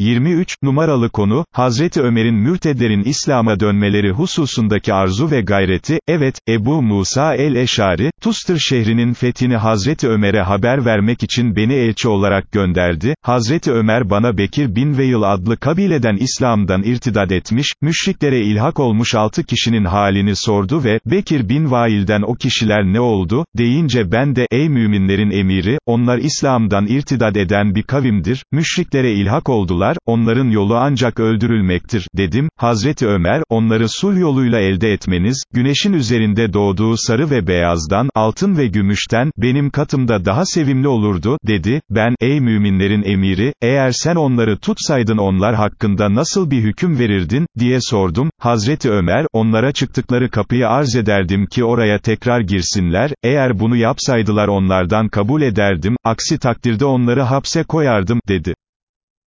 23, numaralı konu, Hazreti Ömer'in mürtedlerin İslam'a dönmeleri hususundaki arzu ve gayreti, evet, Ebu Musa el-Eşari, Tustır şehrinin fethini Hazreti Ömer'e haber vermek için beni elçi olarak gönderdi, Hazreti Ömer bana Bekir bin Veyl adlı kabileden İslam'dan irtidad etmiş, müşriklere ilhak olmuş altı kişinin halini sordu ve, Bekir bin Vail'den o kişiler ne oldu, deyince ben de, ey müminlerin emiri, onlar İslam'dan irtidad eden bir kavimdir, müşriklere ilhak oldular, onların yolu ancak öldürülmektir, dedim, Hazreti Ömer, onları sulh yoluyla elde etmeniz, güneşin üzerinde doğduğu sarı ve beyazdan, altın ve gümüşten, benim katımda daha sevimli olurdu, dedi, ben, ey müminlerin emiri, eğer sen onları tutsaydın onlar hakkında nasıl bir hüküm verirdin, diye sordum, Hazreti Ömer, onlara çıktıkları kapıyı arz ederdim ki oraya tekrar girsinler, eğer bunu yapsaydılar onlardan kabul ederdim, aksi takdirde onları hapse koyardım, dedi.